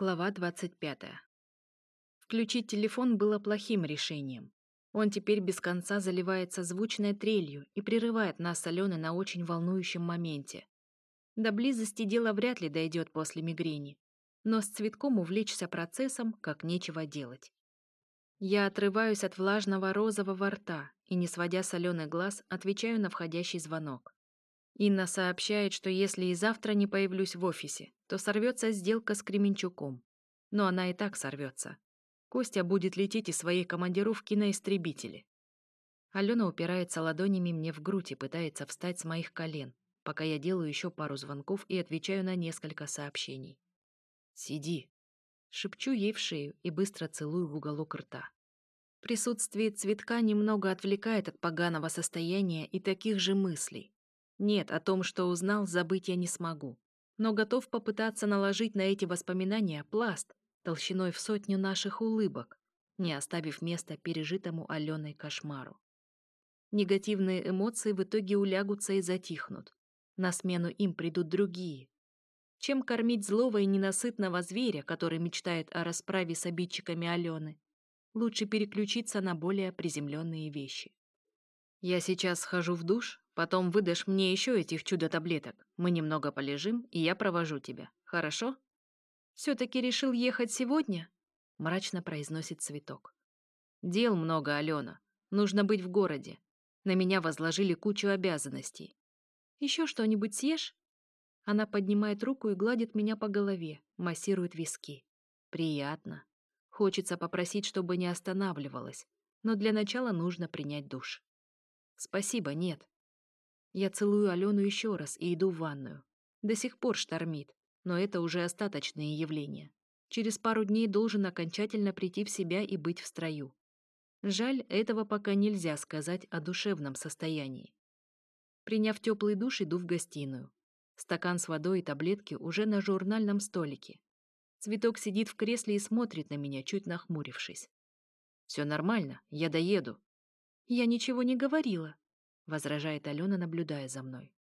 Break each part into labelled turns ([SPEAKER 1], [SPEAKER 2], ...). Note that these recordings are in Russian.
[SPEAKER 1] Глава 25. Включить телефон было плохим решением. Он теперь без конца заливается звучной трелью и прерывает нас с Аленой на очень волнующем моменте. До близости дело вряд ли дойдет после мигрени, но с цветком увлечься процессом, как нечего делать. Я отрываюсь от влажного розового рта и, не сводя с Алены глаз, отвечаю на входящий звонок. Инна сообщает, что если и завтра не появлюсь в офисе, то сорвется сделка с Кременчуком. Но она и так сорвется. Костя будет лететь из своей командировки на истребители. Алена упирается ладонями мне в грудь и пытается встать с моих колен, пока я делаю еще пару звонков и отвечаю на несколько сообщений. «Сиди!» Шепчу ей в шею и быстро целую в уголок рта. Присутствие цветка немного отвлекает от поганого состояния и таких же мыслей. Нет, о том, что узнал, забыть я не смогу но готов попытаться наложить на эти воспоминания пласт толщиной в сотню наших улыбок, не оставив места пережитому Аленой кошмару. Негативные эмоции в итоге улягутся и затихнут. На смену им придут другие. Чем кормить злого и ненасытного зверя, который мечтает о расправе с обидчиками Алены? Лучше переключиться на более приземленные вещи. «Я сейчас схожу в душ, Потом выдашь мне еще этих чудо-таблеток. Мы немного полежим, и я провожу тебя. Хорошо?» «Все-таки решил ехать сегодня?» Мрачно произносит цветок. «Дел много, Алена. Нужно быть в городе. На меня возложили кучу обязанностей. Еще что-нибудь съешь?» Она поднимает руку и гладит меня по голове, массирует виски. «Приятно. Хочется попросить, чтобы не останавливалась. Но для начала нужно принять душ». «Спасибо, нет. Я целую Алену еще раз и иду в ванную. До сих пор штормит, но это уже остаточные явления. Через пару дней должен окончательно прийти в себя и быть в строю. Жаль, этого пока нельзя сказать о душевном состоянии. Приняв теплый душ, иду в гостиную. Стакан с водой и таблетки уже на журнальном столике. Цветок сидит в кресле и смотрит на меня, чуть нахмурившись. «Все нормально, я доеду». «Я ничего не говорила», возражает Алена, наблюдая за мной.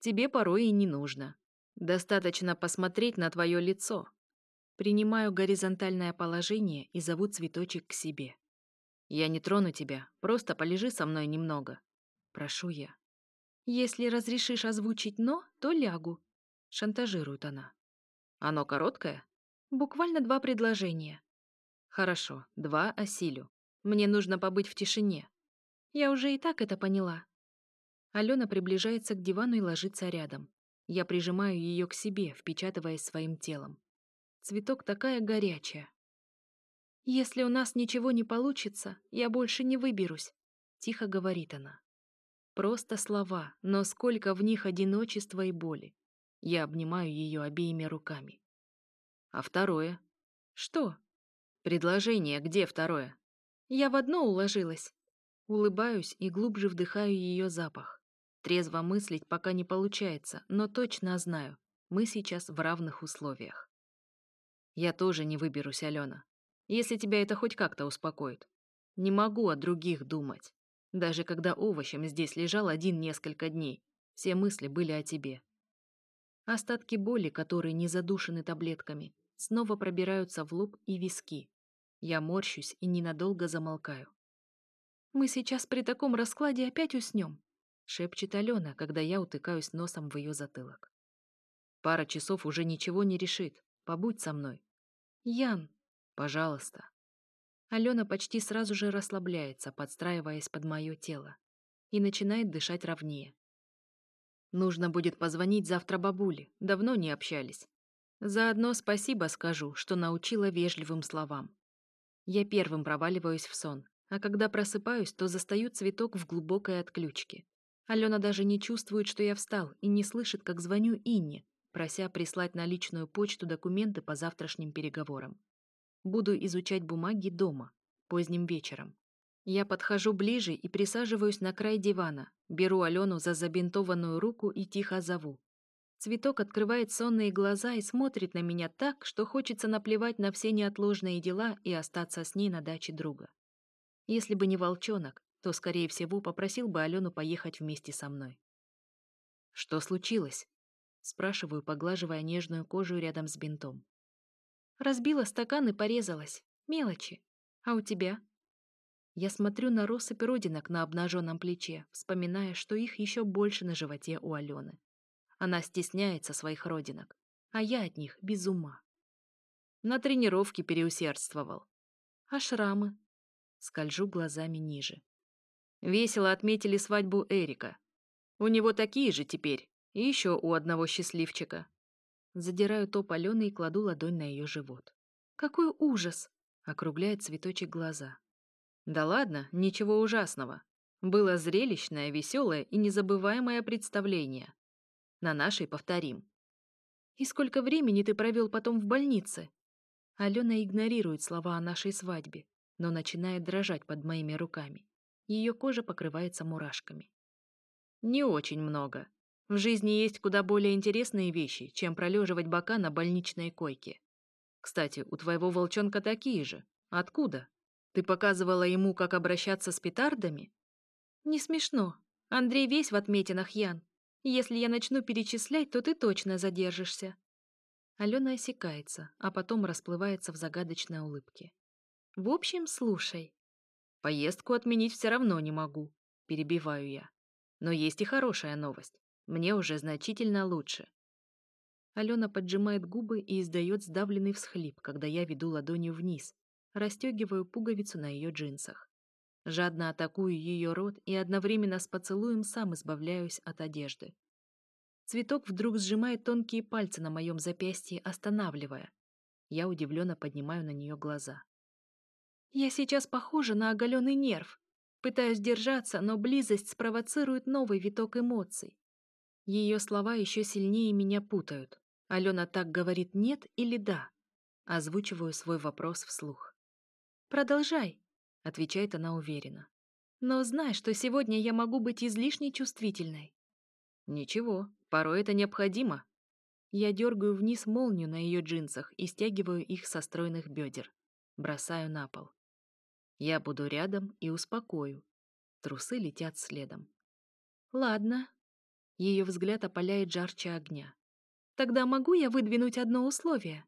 [SPEAKER 1] Тебе порой и не нужно. Достаточно посмотреть на твое лицо. Принимаю горизонтальное положение и зову цветочек к себе. Я не трону тебя, просто полежи со мной немного. Прошу я. Если разрешишь озвучить «но», то лягу. Шантажирует она. Оно короткое? Буквально два предложения. Хорошо, два осилю. Мне нужно побыть в тишине. Я уже и так это поняла. Алена приближается к дивану и ложится рядом. Я прижимаю ее к себе, впечатывая своим телом. Цветок такая горячая. «Если у нас ничего не получится, я больше не выберусь», — тихо говорит она. Просто слова, но сколько в них одиночества и боли. Я обнимаю ее обеими руками. А второе? Что? Предложение, где второе? Я в одно уложилась. Улыбаюсь и глубже вдыхаю ее запах. Трезво мыслить пока не получается, но точно знаю. Мы сейчас в равных условиях. Я тоже не выберусь, Алена. Если тебя это хоть как-то успокоит. Не могу о других думать. Даже когда овощем здесь лежал один несколько дней, все мысли были о тебе. Остатки боли, которые не задушены таблетками, снова пробираются в лоб и виски. Я морщусь и ненадолго замолкаю. «Мы сейчас при таком раскладе опять уснем», Шепчет Алена, когда я утыкаюсь носом в ее затылок. Пара часов уже ничего не решит. Побудь со мной. Ян, пожалуйста. Алена почти сразу же расслабляется, подстраиваясь под мое тело, и начинает дышать ровнее. Нужно будет позвонить завтра бабуле, давно не общались. Заодно спасибо скажу, что научила вежливым словам. Я первым проваливаюсь в сон, а когда просыпаюсь, то застаю цветок в глубокой отключке. Алена даже не чувствует, что я встал, и не слышит, как звоню Инне, прося прислать на личную почту документы по завтрашним переговорам. Буду изучать бумаги дома, поздним вечером. Я подхожу ближе и присаживаюсь на край дивана, беру Алену за забинтованную руку и тихо зову. Цветок открывает сонные глаза и смотрит на меня так, что хочется наплевать на все неотложные дела и остаться с ней на даче друга. Если бы не волчонок, то, скорее всего, попросил бы Алену поехать вместе со мной. «Что случилось?» — спрашиваю, поглаживая нежную кожу рядом с бинтом. «Разбила стакан и порезалась. Мелочи. А у тебя?» Я смотрю на россыпь родинок на обнаженном плече, вспоминая, что их еще больше на животе у Алены. Она стесняется своих родинок, а я от них без ума. На тренировке переусердствовал. А шрамы? Скольжу глазами ниже. Весело отметили свадьбу Эрика. У него такие же теперь, и еще у одного счастливчика. Задираю топ Алены и кладу ладонь на ее живот. «Какой ужас!» — округляет цветочек глаза. «Да ладно, ничего ужасного. Было зрелищное, веселое и незабываемое представление. На нашей повторим». «И сколько времени ты провел потом в больнице?» Алена игнорирует слова о нашей свадьбе, но начинает дрожать под моими руками. Ее кожа покрывается мурашками. Не очень много. В жизни есть куда более интересные вещи, чем пролеживать бока на больничной койке. Кстати, у твоего волчонка такие же. Откуда? Ты показывала ему, как обращаться с петардами? Не смешно. Андрей весь в отметинах, Ян. Если я начну перечислять, то ты точно задержишься. Алена осекается, а потом расплывается в загадочной улыбке. В общем, слушай. Поездку отменить все равно не могу, перебиваю я. Но есть и хорошая новость. Мне уже значительно лучше. Алена поджимает губы и издает сдавленный всхлип, когда я веду ладонью вниз, расстегиваю пуговицу на ее джинсах. Жадно атакую ее рот и одновременно с поцелуем сам избавляюсь от одежды. Цветок вдруг сжимает тонкие пальцы на моем запястье, останавливая. Я удивленно поднимаю на нее глаза. Я сейчас похожа на оголенный нерв. Пытаюсь держаться, но близость спровоцирует новый виток эмоций. Ее слова еще сильнее меня путают. Алена так говорит «нет» или «да». Озвучиваю свой вопрос вслух. «Продолжай», — отвечает она уверенно. «Но знай, что сегодня я могу быть излишне чувствительной». «Ничего, порой это необходимо». Я дергаю вниз молнию на ее джинсах и стягиваю их со стройных бедер. Бросаю на пол. Я буду рядом и успокою. Трусы летят следом. Ладно. Ее взгляд опаляет жарче огня. Тогда могу я выдвинуть одно условие?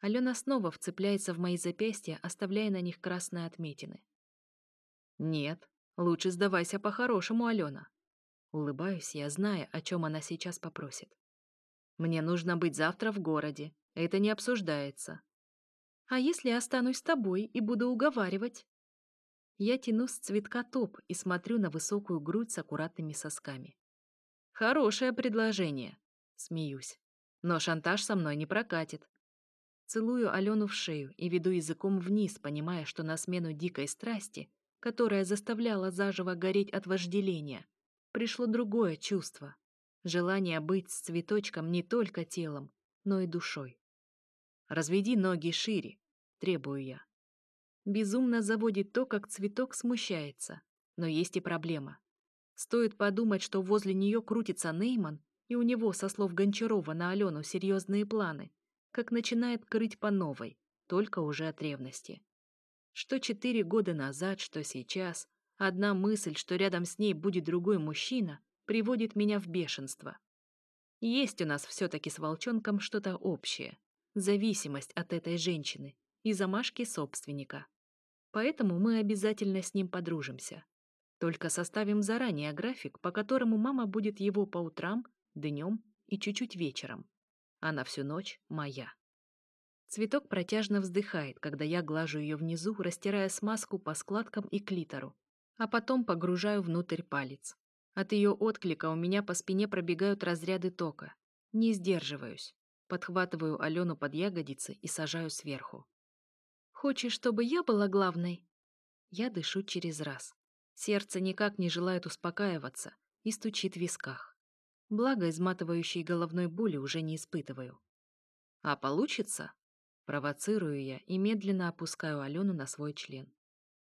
[SPEAKER 1] Алена снова вцепляется в мои запястья, оставляя на них красные отметины. Нет, лучше сдавайся по-хорошему, Алена. Улыбаюсь я, зная, о чем она сейчас попросит. Мне нужно быть завтра в городе. Это не обсуждается. А если останусь с тобой и буду уговаривать? Я тяну с цветка топ и смотрю на высокую грудь с аккуратными сосками. Хорошее предложение. Смеюсь. Но шантаж со мной не прокатит. Целую Алену в шею и веду языком вниз, понимая, что на смену дикой страсти, которая заставляла заживо гореть от вожделения, пришло другое чувство. Желание быть с цветочком не только телом, но и душой. Разведи ноги шире, требую я. Безумно заводит то, как цветок смущается. Но есть и проблема. Стоит подумать, что возле нее крутится Нейман, и у него, со слов Гончарова на Алену, серьезные планы, как начинает крыть по новой, только уже от ревности. Что четыре года назад, что сейчас, одна мысль, что рядом с ней будет другой мужчина, приводит меня в бешенство. Есть у нас все-таки с волчонком что-то общее зависимость от этой женщины и замашки собственника. Поэтому мы обязательно с ним подружимся. Только составим заранее график, по которому мама будет его по утрам, днем и чуть-чуть вечером. Она всю ночь моя. Цветок протяжно вздыхает, когда я глажу ее внизу, растирая смазку по складкам и клитору, а потом погружаю внутрь палец. От ее отклика у меня по спине пробегают разряды тока. Не сдерживаюсь. Подхватываю Алену под ягодицы и сажаю сверху. «Хочешь, чтобы я была главной?» Я дышу через раз. Сердце никак не желает успокаиваться и стучит в висках. Благо, изматывающей головной боли уже не испытываю. «А получится?» Провоцирую я и медленно опускаю Алену на свой член.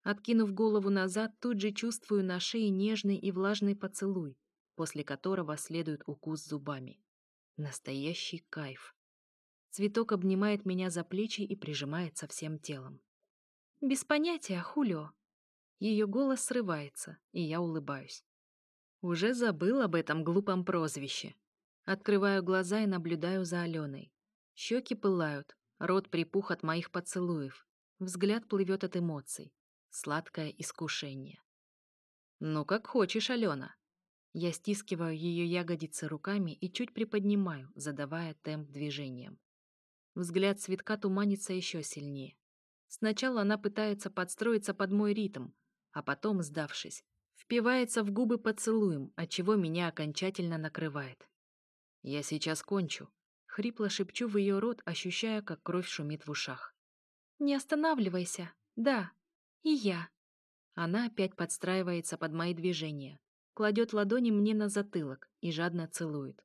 [SPEAKER 1] Откинув голову назад, тут же чувствую на шее нежный и влажный поцелуй, после которого следует укус зубами. Настоящий кайф. Цветок обнимает меня за плечи и прижимается всем телом. «Без понятия, Хулио!» Ее голос срывается, и я улыбаюсь. Уже забыл об этом глупом прозвище. Открываю глаза и наблюдаю за Аленой. Щеки пылают, рот припух от моих поцелуев. Взгляд плывет от эмоций. Сладкое искушение. «Ну, как хочешь, Алена!» Я стискиваю ее ягодицы руками и чуть приподнимаю, задавая темп движением. Взгляд цветка туманится еще сильнее. Сначала она пытается подстроиться под мой ритм, а потом, сдавшись, впивается в губы поцелуем, отчего меня окончательно накрывает. «Я сейчас кончу», — хрипло шепчу в ее рот, ощущая, как кровь шумит в ушах. «Не останавливайся. Да. И я». Она опять подстраивается под мои движения, кладет ладони мне на затылок и жадно целует.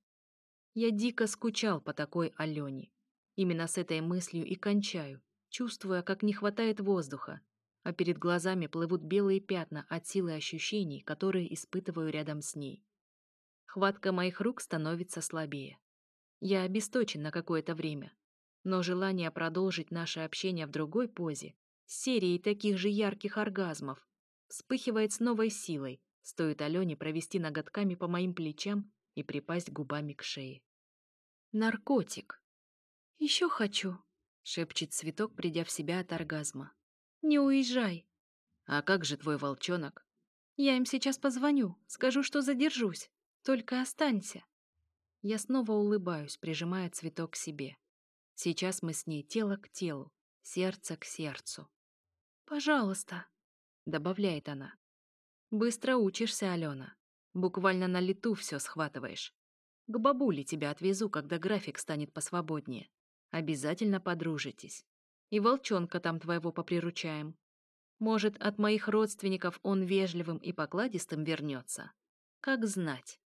[SPEAKER 1] Я дико скучал по такой Алене. Именно с этой мыслью и кончаю, чувствуя, как не хватает воздуха, а перед глазами плывут белые пятна от силы ощущений, которые испытываю рядом с ней. Хватка моих рук становится слабее. Я обесточен на какое-то время, но желание продолжить наше общение в другой позе, серии таких же ярких оргазмов, вспыхивает с новой силой, Стоит Алёне провести ноготками по моим плечам и припасть губами к шее. «Наркотик!» «Еще хочу!» — шепчет цветок, придя в себя от оргазма. «Не уезжай!» «А как же твой волчонок?» «Я им сейчас позвоню, скажу, что задержусь. Только останься!» Я снова улыбаюсь, прижимая цветок к себе. Сейчас мы с ней тело к телу, сердце к сердцу. «Пожалуйста!» — добавляет она. Быстро учишься, Алена. Буквально на лету все схватываешь. К бабуле тебя отвезу, когда график станет посвободнее. Обязательно подружитесь. И волчонка там твоего поприручаем. Может, от моих родственников он вежливым и покладистым вернется. Как знать.